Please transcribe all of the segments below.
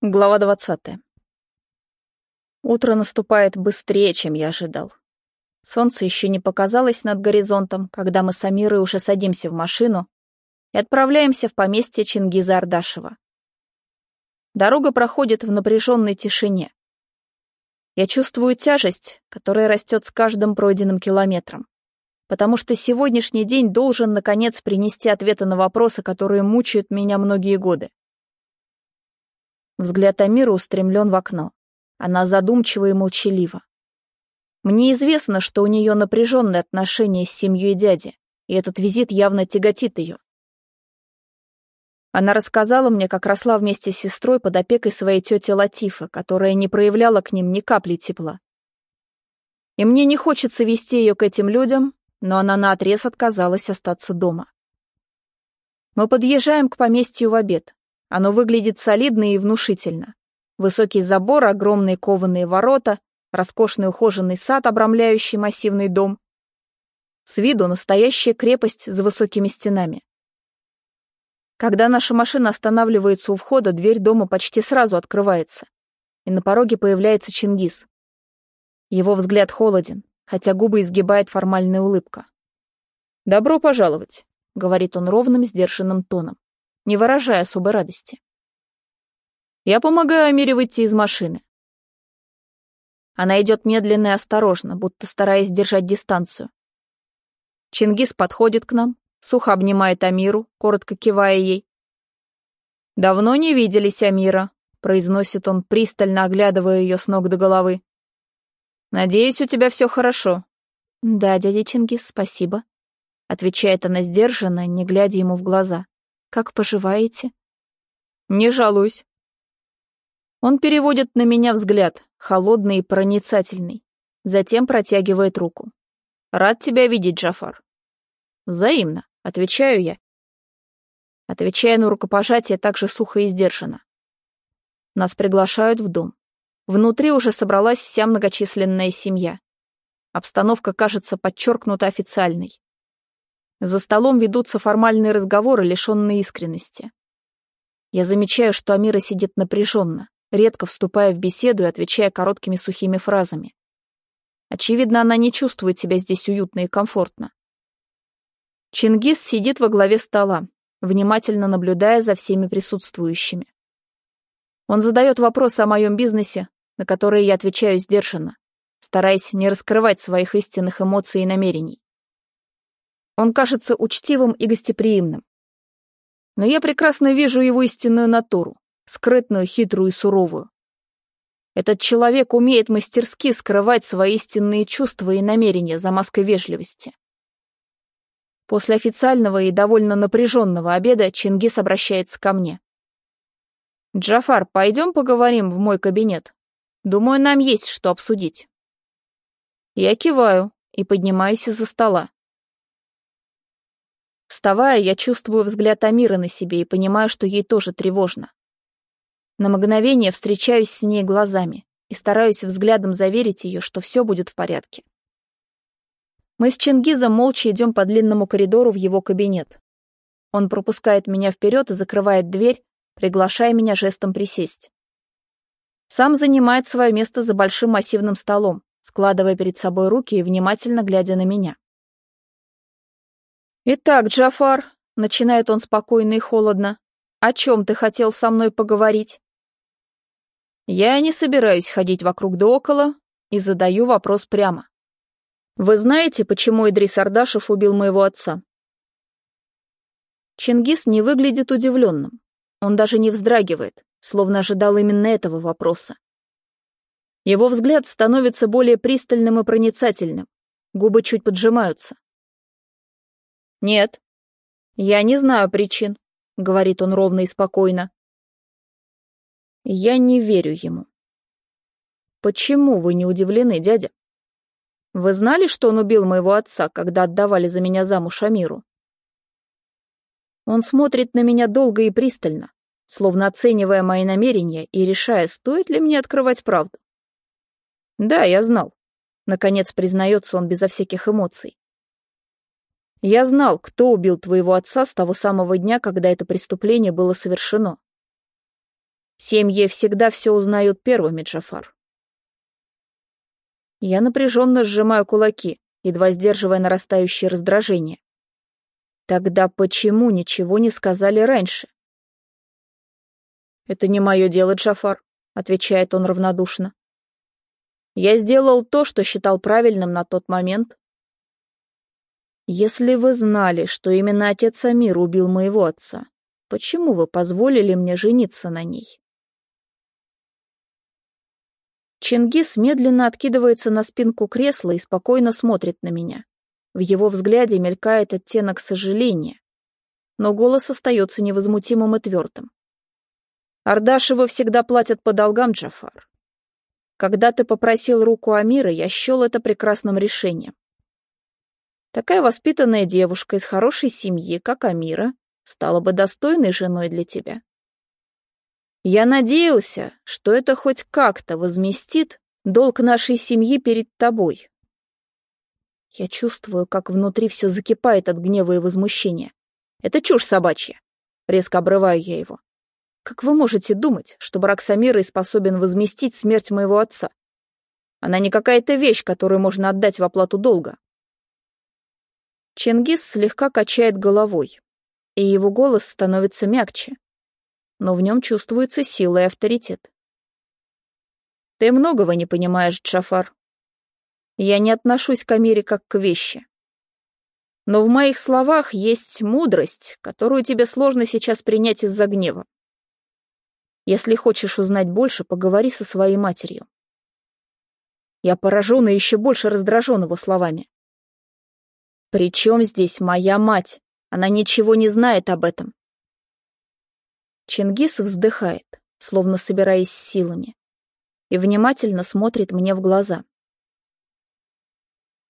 Глава двадцатая. Утро наступает быстрее, чем я ожидал. Солнце еще не показалось над горизонтом, когда мы с Амирой уже садимся в машину и отправляемся в поместье Чингиза Ардашева. Дорога проходит в напряженной тишине. Я чувствую тяжесть, которая растет с каждым пройденным километром, потому что сегодняшний день должен, наконец, принести ответы на вопросы, которые мучают меня многие годы. Взгляд Амира устремлен в окно. Она задумчива и молчалива. Мне известно, что у нее напряженные отношения с семьей дяди, и этот визит явно тяготит ее. Она рассказала мне, как росла вместе с сестрой под опекой своей тети Латифы, которая не проявляла к ним ни капли тепла. И мне не хочется вести ее к этим людям, но она наотрез отказалась остаться дома. Мы подъезжаем к поместью в обед. Оно выглядит солидно и внушительно. Высокий забор, огромные кованые ворота, роскошный ухоженный сад, обрамляющий массивный дом. С виду настоящая крепость за высокими стенами. Когда наша машина останавливается у входа, дверь дома почти сразу открывается, и на пороге появляется Чингис. Его взгляд холоден, хотя губы изгибает формальная улыбка. «Добро пожаловать», — говорит он ровным, сдержанным тоном не выражая особой радости. Я помогаю Амире выйти из машины. Она идет медленно и осторожно, будто стараясь держать дистанцию. Чингис подходит к нам, сухо обнимает Амиру, коротко кивая ей. «Давно не виделись, Амира», — произносит он, пристально оглядывая ее с ног до головы. «Надеюсь, у тебя все хорошо». «Да, дядя Чингис, спасибо», — отвечает она сдержанно, не глядя ему в глаза. Как поживаете?» «Не жалуюсь». Он переводит на меня взгляд, холодный и проницательный, затем протягивает руку. «Рад тебя видеть, Джафар». «Взаимно», — отвечаю я. Отвечая на рукопожатие так же сухо и сдержанно. Нас приглашают в дом. Внутри уже собралась вся многочисленная семья. Обстановка кажется подчеркнуто официальной. За столом ведутся формальные разговоры, лишенные искренности. Я замечаю, что Амира сидит напряженно, редко вступая в беседу и отвечая короткими сухими фразами. Очевидно, она не чувствует себя здесь уютно и комфортно. Чингис сидит во главе стола, внимательно наблюдая за всеми присутствующими. Он задает вопросы о моем бизнесе, на которые я отвечаю сдержанно, стараясь не раскрывать своих истинных эмоций и намерений. Он кажется учтивым и гостеприимным. Но я прекрасно вижу его истинную натуру, скрытную, хитрую и суровую. Этот человек умеет мастерски скрывать свои истинные чувства и намерения за маской вежливости. После официального и довольно напряженного обеда Чингис обращается ко мне. «Джафар, пойдем поговорим в мой кабинет. Думаю, нам есть что обсудить». Я киваю и поднимаюсь из-за стола. Вставая, я чувствую взгляд Амиры на себе и понимаю, что ей тоже тревожно. На мгновение встречаюсь с ней глазами и стараюсь взглядом заверить ее, что все будет в порядке. Мы с Чингизом молча идем по длинному коридору в его кабинет. Он пропускает меня вперед и закрывает дверь, приглашая меня жестом присесть. Сам занимает свое место за большим массивным столом, складывая перед собой руки и внимательно глядя на меня. «Итак, Джафар», — начинает он спокойно и холодно, — «о чем ты хотел со мной поговорить?» Я не собираюсь ходить вокруг да около и задаю вопрос прямо. «Вы знаете, почему Идрис Ардашев убил моего отца?» Чингис не выглядит удивленным. Он даже не вздрагивает, словно ожидал именно этого вопроса. Его взгляд становится более пристальным и проницательным, губы чуть поджимаются. «Нет, я не знаю причин», — говорит он ровно и спокойно. Я не верю ему. «Почему вы не удивлены, дядя? Вы знали, что он убил моего отца, когда отдавали за меня замуж Амиру?» Он смотрит на меня долго и пристально, словно оценивая мои намерения и решая, стоит ли мне открывать правду. «Да, я знал», — наконец признается он безо всяких эмоций. Я знал, кто убил твоего отца с того самого дня, когда это преступление было совершено. Семьи всегда все узнают первыми, Джафар. Я напряженно сжимаю кулаки, едва сдерживая нарастающее раздражение. Тогда почему ничего не сказали раньше? «Это не мое дело, Джафар», — отвечает он равнодушно. «Я сделал то, что считал правильным на тот момент». «Если вы знали, что именно отец Амир убил моего отца, почему вы позволили мне жениться на ней?» Чингис медленно откидывается на спинку кресла и спокойно смотрит на меня. В его взгляде мелькает оттенок сожаления, но голос остается невозмутимым и твердым. Ардашевы всегда платят по долгам, Джафар. Когда ты попросил руку Амира, я счел это прекрасным решением. Такая воспитанная девушка из хорошей семьи, как Амира, стала бы достойной женой для тебя. Я надеялся, что это хоть как-то возместит долг нашей семьи перед тобой. Я чувствую, как внутри все закипает от гнева и возмущения. Это чушь собачья. Резко обрываю я его. Как вы можете думать, что брак с Амирой способен возместить смерть моего отца? Она не какая-то вещь, которую можно отдать в оплату долга. Чингис слегка качает головой, и его голос становится мягче, но в нем чувствуется сила и авторитет. Ты многого не понимаешь, Джафар. Я не отношусь к Амире как к вещи. Но в моих словах есть мудрость, которую тебе сложно сейчас принять из-за гнева. Если хочешь узнать больше, поговори со своей матерью. Я поражен и еще больше раздражен его словами. «При чем здесь моя мать? Она ничего не знает об этом». Чингис вздыхает, словно собираясь силами, и внимательно смотрит мне в глаза.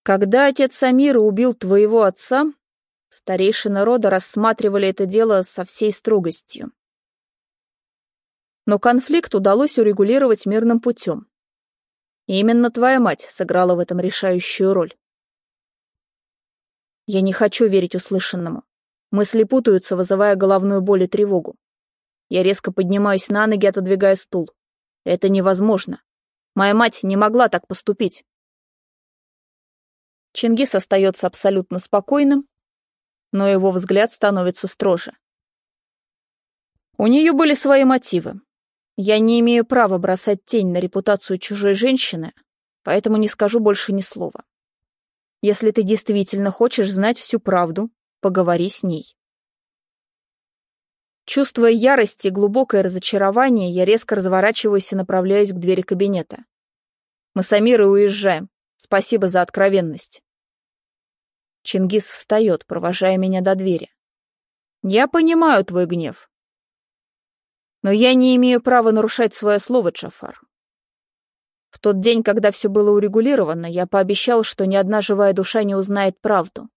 Когда отец Самира убил твоего отца, старейшины рода рассматривали это дело со всей строгостью но конфликт удалось урегулировать мирным путем. И именно твоя мать сыграла в этом решающую роль. Я не хочу верить услышанному. Мысли путаются, вызывая головную боль и тревогу. Я резко поднимаюсь на ноги, отодвигая стул. Это невозможно. Моя мать не могла так поступить. Чингис остается абсолютно спокойным, но его взгляд становится строже. У нее были свои мотивы. Я не имею права бросать тень на репутацию чужой женщины, поэтому не скажу больше ни слова. Если ты действительно хочешь знать всю правду, поговори с ней. Чувствуя ярость и глубокое разочарование, я резко разворачиваюсь и направляюсь к двери кабинета. Мы с Амирой уезжаем. Спасибо за откровенность. Чингис встает, провожая меня до двери. Я понимаю твой гнев. Но я не имею права нарушать свое слово, Джафар. В тот день, когда все было урегулировано, я пообещал, что ни одна живая душа не узнает правду.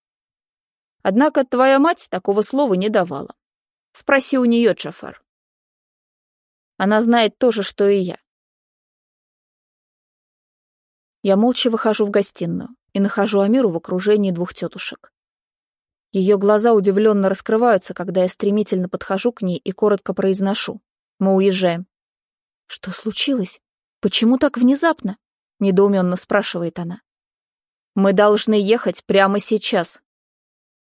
Однако твоя мать такого слова не давала. Спроси у нее, Джафар. Она знает то же, что и я. Я молча выхожу в гостиную и нахожу Амиру в окружении двух тетушек. Ее глаза удивленно раскрываются, когда я стремительно подхожу к ней и коротко произношу. Мы уезжаем. Что случилось? Почему так внезапно? Недоуменно спрашивает она. Мы должны ехать прямо сейчас.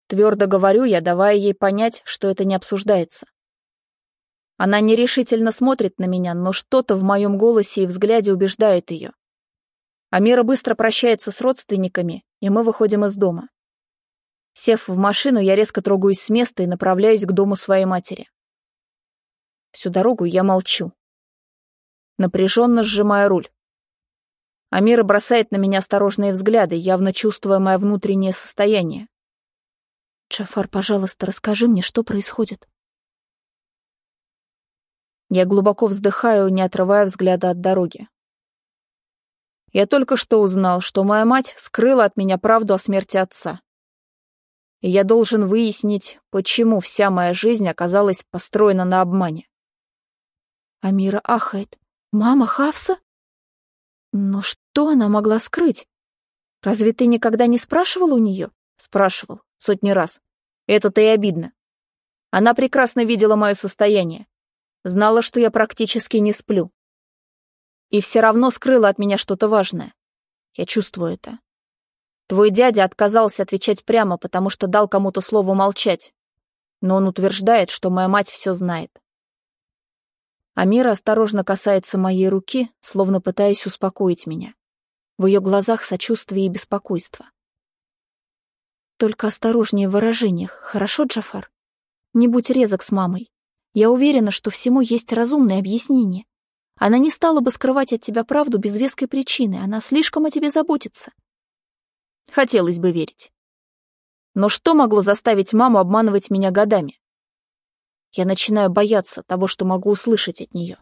Твердо говорю я, давая ей понять, что это не обсуждается. Она нерешительно смотрит на меня, но что-то в моем голосе и взгляде убеждает ее. Амира быстро прощается с родственниками, и мы выходим из дома. Сев в машину, я резко трогаюсь с места и направляюсь к дому своей матери. Всю дорогу я молчу, напряженно сжимая руль. Амира бросает на меня осторожные взгляды, явно чувствуя мое внутреннее состояние. «Джафар, пожалуйста, расскажи мне, что происходит?» Я глубоко вздыхаю, не отрывая взгляда от дороги. Я только что узнал, что моя мать скрыла от меня правду о смерти отца. И я должен выяснить, почему вся моя жизнь оказалась построена на обмане. Амира ахает. «Мама Хавса?» «Но что она могла скрыть? Разве ты никогда не спрашивал у нее?» «Спрашивал. Сотни раз. Это-то и обидно. Она прекрасно видела мое состояние. Знала, что я практически не сплю. И все равно скрыла от меня что-то важное. Я чувствую это. Твой дядя отказался отвечать прямо, потому что дал кому-то слово молчать. Но он утверждает, что моя мать все знает. Амира осторожно касается моей руки, словно пытаясь успокоить меня. В ее глазах сочувствие и беспокойство. Только осторожнее в выражениях, хорошо, Джафар? Не будь резок с мамой. Я уверена, что всему есть разумное объяснение. Она не стала бы скрывать от тебя правду без веской причины, она слишком о тебе заботится. Хотелось бы верить. Но что могло заставить маму обманывать меня годами? Я начинаю бояться того, что могу услышать от нее.